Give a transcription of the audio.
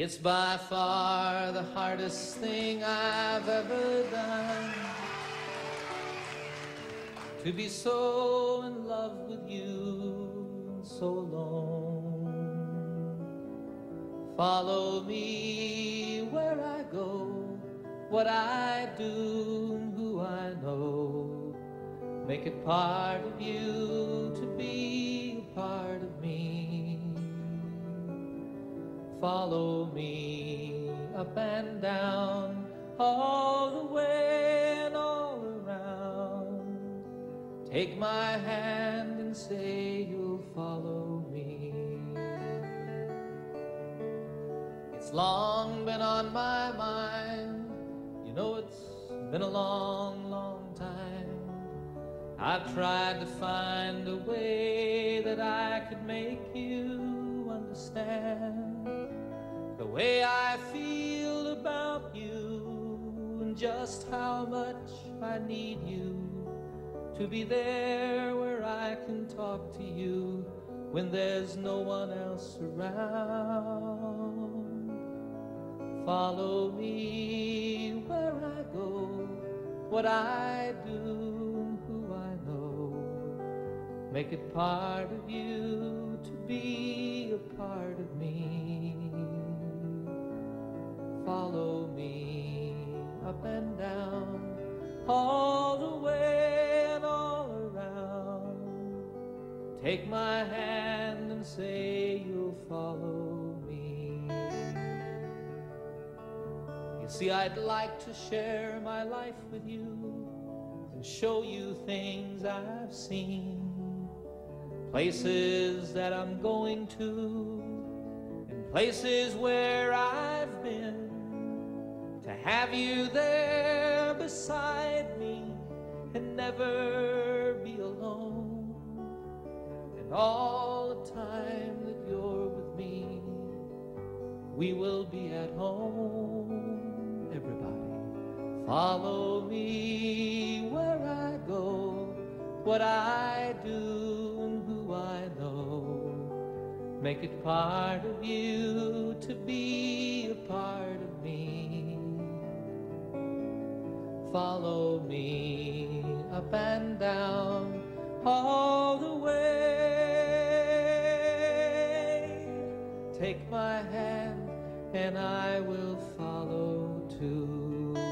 It's by far the hardest thing I've ever done to be so in love with you so alone. Follow me where I go, what I do, and who I know. Make it part of you to be a part of me. Follow me up and down, all the way and all around. Take my hand and say you'll follow me. It's long been on my mind. You know it's been a long, long time. I've tried to find a way that I could make you understand way I feel about you and just how much I need you to be there where I can talk to you when there's no one else around. Follow me where I go, what I do, who I know. Make it part of you to be a part of me. Follow me up and down, all the way and all around. Take my hand and say you'll follow me. You see, I'd like to share my life with you and show you things I've seen, places that I'm going to, and places where I've been. Have you there beside me and never be alone. And all the time that you're with me, we will be at home. Everybody, follow me where I go, what I do, and who I know. Make it part of you to be a part of me. Follow me up and down all the way. Take my hand and I will follow too.